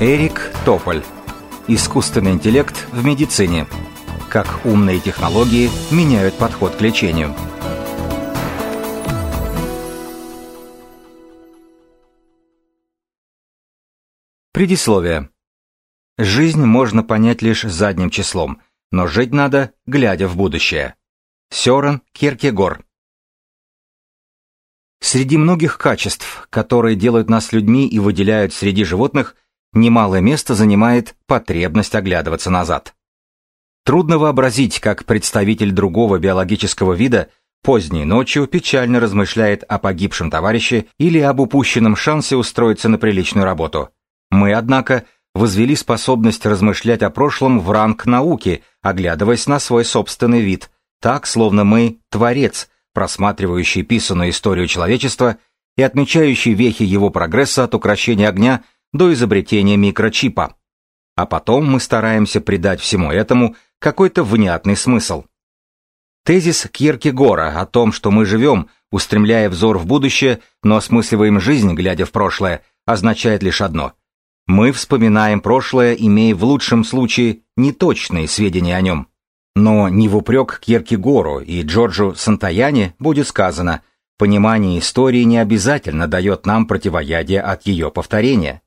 Эрик Тополь. Искусственный интеллект в медицине. Как умные технологии меняют подход к лечению. Предисловие. Жизнь можно понять лишь задним числом, но жить надо, глядя в будущее. Сёрен Киркегор. Среди многих качеств, которые делают нас людьми и выделяют среди животных, немалое место занимает потребность оглядываться назад. Трудно вообразить, как представитель другого биологического вида поздней ночью печально размышляет о погибшем товарище или об упущенном шансе устроиться на приличную работу. Мы, однако, возвели способность размышлять о прошлом в ранг науки, оглядываясь на свой собственный вид, так, словно мы – творец, просматривающий писанную историю человечества и отмечающий вехи его прогресса от украшения огня до изобретения микрочипа. А потом мы стараемся придать всему этому какой-то внятный смысл. Тезис Кьеркегора о том, что мы живем, устремляя взор в будущее, но осмысливаем жизнь, глядя в прошлое, означает лишь одно. Мы вспоминаем прошлое, имея в лучшем случае неточные сведения о нем. Но не в упрек Кьеркегору и Джорджу Сантаяне будет сказано, понимание истории не обязательно дает нам противоядие от ее повторения.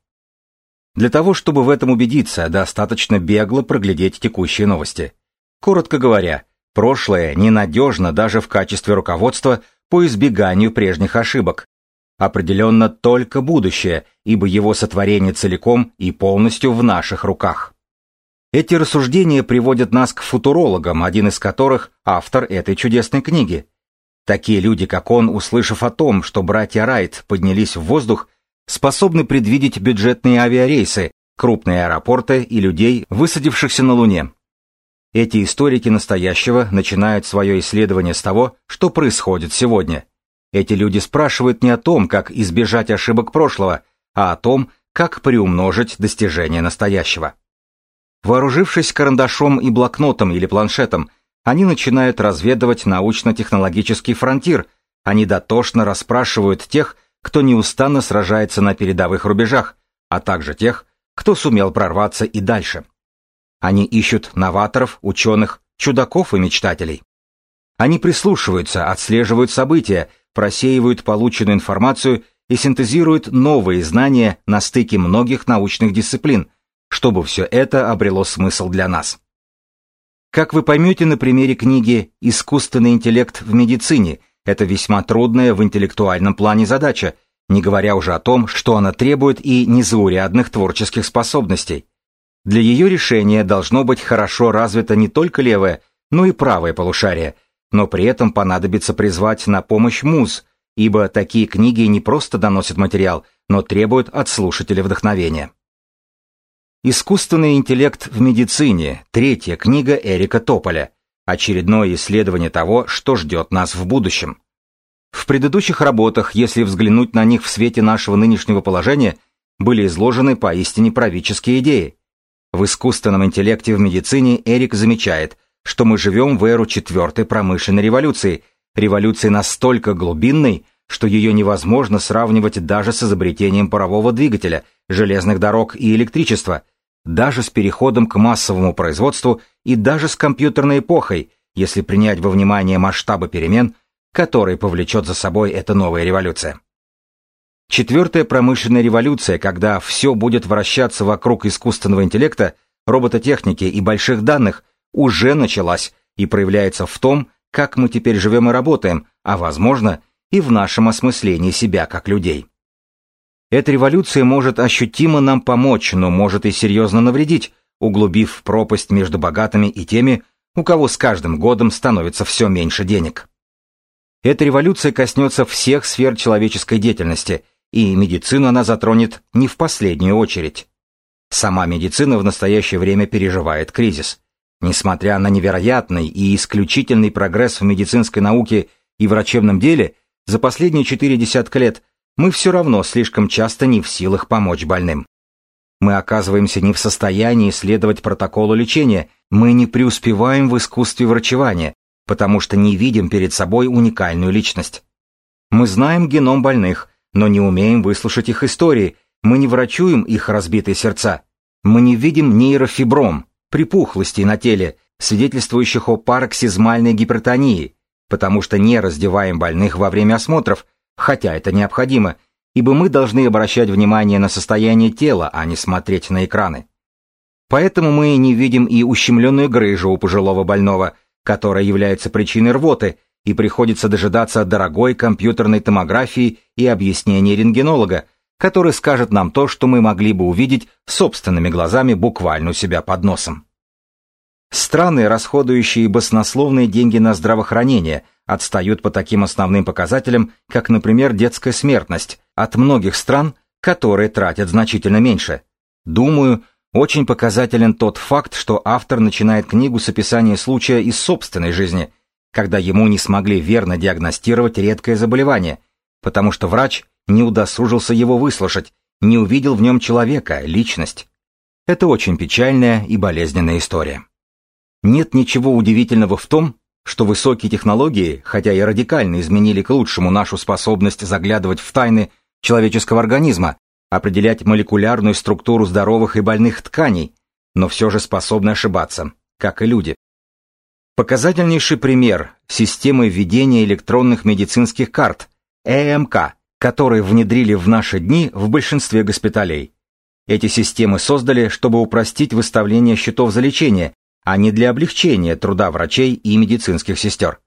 Для того, чтобы в этом убедиться, достаточно бегло проглядеть текущие новости. Коротко говоря, прошлое ненадежно даже в качестве руководства по избеганию прежних ошибок. Определенно только будущее, ибо его сотворение целиком и полностью в наших руках. Эти рассуждения приводят нас к футурологам, один из которых автор этой чудесной книги. Такие люди, как он, услышав о том, что братья Райт поднялись в воздух, способны предвидеть бюджетные авиарейсы, крупные аэропорты и людей, высадившихся на Луне. Эти историки настоящего начинают свое исследование с того, что происходит сегодня. Эти люди спрашивают не о том, как избежать ошибок прошлого, а о том, как приумножить достижения настоящего. Вооружившись карандашом и блокнотом или планшетом, они начинают разведывать научно-технологический фронтир, они дотошно расспрашивают тех, кто неустанно сражается на передовых рубежах, а также тех, кто сумел прорваться и дальше. Они ищут новаторов, ученых, чудаков и мечтателей. Они прислушиваются, отслеживают события, просеивают полученную информацию и синтезируют новые знания на стыке многих научных дисциплин, чтобы все это обрело смысл для нас. Как вы поймете на примере книги «Искусственный интеллект в медицине», это весьма трудная в интеллектуальном плане задача, не говоря уже о том, что она требует и незаурядных творческих способностей. Для ее решения должно быть хорошо развито не только левое, но и правое полушарие, но при этом понадобится призвать на помощь муз, ибо такие книги не просто доносят материал, но требуют от слушателя вдохновения. «Искусственный интеллект в медицине» – третья книга Эрика Тополя, Очередное исследование того, что ждет нас в будущем. В предыдущих работах, если взглянуть на них в свете нашего нынешнего положения, были изложены поистине правительские идеи. В искусственном интеллекте в медицине Эрик замечает, что мы живем в эру четвертой промышленной революции, революции настолько глубинной, что ее невозможно сравнивать даже с изобретением парового двигателя, железных дорог и электричества – даже с переходом к массовому производству и даже с компьютерной эпохой, если принять во внимание масштабы перемен, которые повлечет за собой эта новая революция. Четвертая промышленная революция, когда все будет вращаться вокруг искусственного интеллекта, робототехники и больших данных, уже началась и проявляется в том, как мы теперь живем и работаем, а возможно и в нашем осмыслении себя как людей. Эта революция может ощутимо нам помочь, но может и серьезно навредить, углубив пропасть между богатыми и теми, у кого с каждым годом становится все меньше денег. Эта революция коснется всех сфер человеческой деятельности, и медицину она затронет не в последнюю очередь. Сама медицина в настоящее время переживает кризис. Несмотря на невероятный и исключительный прогресс в медицинской науке и врачебном деле, за последние четыре десятка лет – мы все равно слишком часто не в силах помочь больным. Мы оказываемся не в состоянии следовать протоколу лечения, мы не преуспеваем в искусстве врачевания, потому что не видим перед собой уникальную личность. Мы знаем геном больных, но не умеем выслушать их истории, мы не врачуем их разбитые сердца. Мы не видим нейрофибром, припухлостей на теле, свидетельствующих о пароксизмальной гипертонии, потому что не раздеваем больных во время осмотров, хотя это необходимо, ибо мы должны обращать внимание на состояние тела, а не смотреть на экраны. Поэтому мы не видим и ущемленную грыжу у пожилого больного, которая является причиной рвоты, и приходится дожидаться дорогой компьютерной томографии и объяснения рентгенолога, который скажет нам то, что мы могли бы увидеть собственными глазами буквально у себя под носом. Страны, расходующие баснословные деньги на здравоохранение, отстают по таким основным показателям, как, например, детская смертность, от многих стран, которые тратят значительно меньше. Думаю, очень показателен тот факт, что автор начинает книгу с описания случая из собственной жизни, когда ему не смогли верно диагностировать редкое заболевание, потому что врач не удосужился его выслушать, не увидел в нем человека, личность. Это очень печальная и болезненная история. Нет ничего удивительного в том, что высокие технологии, хотя и радикально изменили к лучшему нашу способность заглядывать в тайны человеческого организма, определять молекулярную структуру здоровых и больных тканей, но все же способны ошибаться, как и люди. Показательнейший пример – системы введения электронных медицинских карт, ЭМК, которые внедрили в наши дни в большинстве госпиталей. Эти системы создали, чтобы упростить выставление счетов за лечение, а не для облегчения труда врачей и медицинских сестер.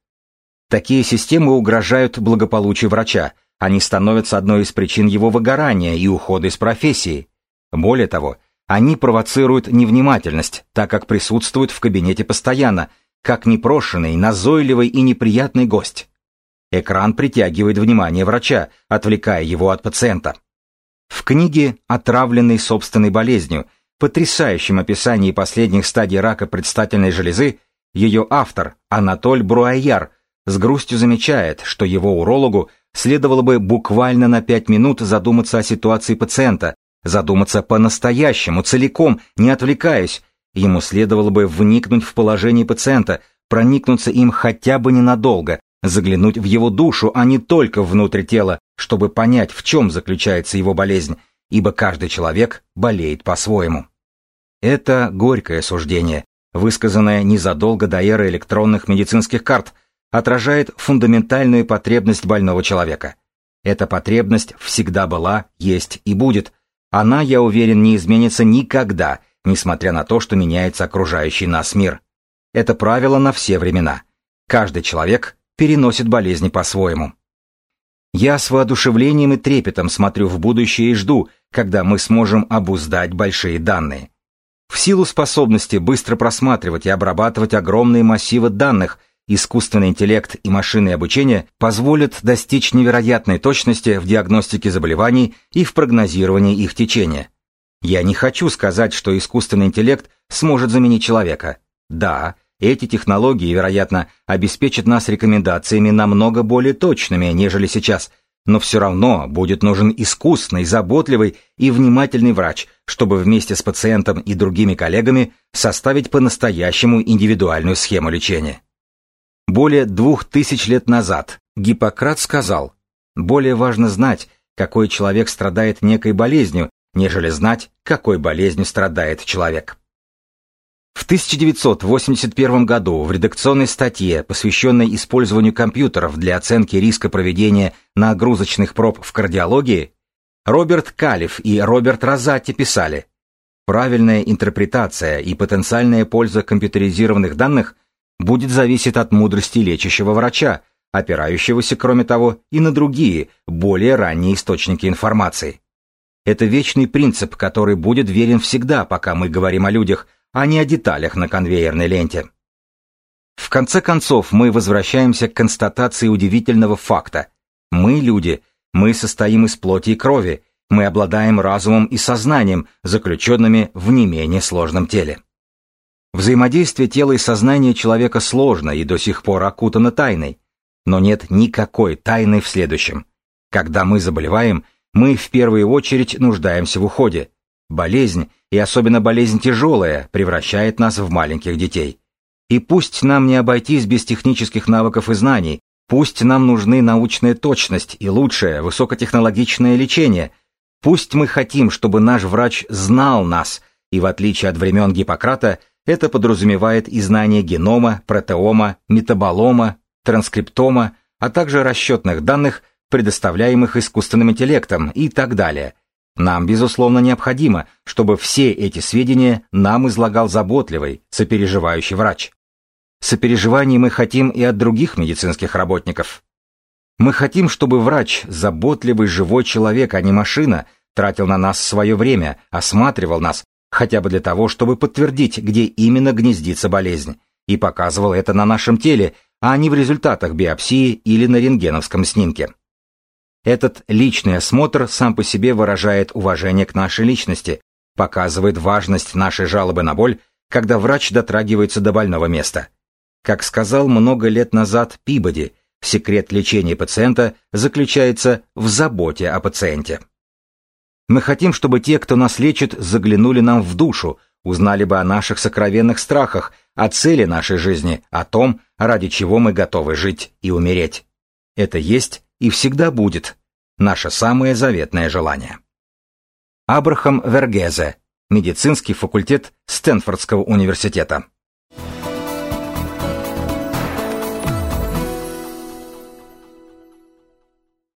Такие системы угрожают благополучию врача, они становятся одной из причин его выгорания и ухода из профессии. Более того, они провоцируют невнимательность, так как присутствуют в кабинете постоянно, как непрошенный, назойливый и неприятный гость. Экран притягивает внимание врача, отвлекая его от пациента. В книге «Отравленный собственной болезнью» потрясающем описании последних стадий рака предстательной железы, ее автор, Анатоль Бруайяр, с грустью замечает, что его урологу следовало бы буквально на пять минут задуматься о ситуации пациента, задуматься по-настоящему, целиком, не отвлекаясь. Ему следовало бы вникнуть в положение пациента, проникнуться им хотя бы ненадолго, заглянуть в его душу, а не только внутрь тела, чтобы понять, в чем заключается его болезнь, ибо каждый человек болеет по-своему. Это горькое суждение, высказанное незадолго до эры электронных медицинских карт, отражает фундаментальную потребность больного человека. Эта потребность всегда была, есть и будет. Она, я уверен, не изменится никогда, несмотря на то, что меняется окружающий нас мир. Это правило на все времена. Каждый человек переносит болезни по-своему. Я с воодушевлением и трепетом смотрю в будущее и жду, когда мы сможем обуздать большие данные. В силу способности быстро просматривать и обрабатывать огромные массивы данных, искусственный интеллект и машинное обучение позволят достичь невероятной точности в диагностике заболеваний и в прогнозировании их течения. Я не хочу сказать, что искусственный интеллект сможет заменить человека. Да, эти технологии, вероятно, обеспечат нас рекомендациями намного более точными, нежели сейчас, но все равно будет нужен искусный, заботливый и внимательный врач, чтобы вместе с пациентом и другими коллегами составить по-настоящему индивидуальную схему лечения. Более двух тысяч лет назад Гиппократ сказал, более важно знать, какой человек страдает некой болезнью, нежели знать, какой болезнью страдает человек. В 1981 году в редакционной статье, посвященной использованию компьютеров для оценки риска проведения нагрузочных проб в кардиологии, Роберт Калиф и Роберт Розатти писали, правильная интерпретация и потенциальная польза компьютеризированных данных будет зависеть от мудрости лечащего врача, опирающегося, кроме того, и на другие, более ранние источники информации. Это вечный принцип, который будет верен всегда, пока мы говорим о людях – а не о деталях на конвейерной ленте. В конце концов, мы возвращаемся к констатации удивительного факта. Мы люди, мы состоим из плоти и крови, мы обладаем разумом и сознанием, заключенными в не менее сложном теле. Взаимодействие тела и сознания человека сложно и до сих пор окутано тайной. Но нет никакой тайны в следующем. Когда мы заболеваем, мы в первую очередь нуждаемся в уходе. Болезнь и особенно болезнь тяжелая, превращает нас в маленьких детей. И пусть нам не обойтись без технических навыков и знаний, Пусть нам нужны научная точность и лучшее высокотехнологичное лечение. Пусть мы хотим, чтобы наш врач знал нас, и в отличие от времен Гиппократа, это подразумевает и знание генома, протеома, метаболома, транскриптома, а также расчетных данных, предоставляемых искусственным интеллектом и так далее. Нам, безусловно, необходимо, чтобы все эти сведения нам излагал заботливый, сопереживающий врач. Сопереживаний мы хотим и от других медицинских работников. Мы хотим, чтобы врач, заботливый живой человек, а не машина, тратил на нас свое время, осматривал нас, хотя бы для того, чтобы подтвердить, где именно гнездится болезнь, и показывал это на нашем теле, а не в результатах биопсии или на рентгеновском снимке. Этот личный осмотр сам по себе выражает уважение к нашей личности, показывает важность нашей жалобы на боль, когда врач дотрагивается до больного места – как сказал много лет назад Пибоди, секрет лечения пациента заключается в заботе о пациенте. Мы хотим, чтобы те, кто нас лечит, заглянули нам в душу, узнали бы о наших сокровенных страхах, о цели нашей жизни, о том, ради чего мы готовы жить и умереть. Это есть и всегда будет наше самое заветное желание. Абрахам Вергезе, медицинский факультет Стэнфордского университета.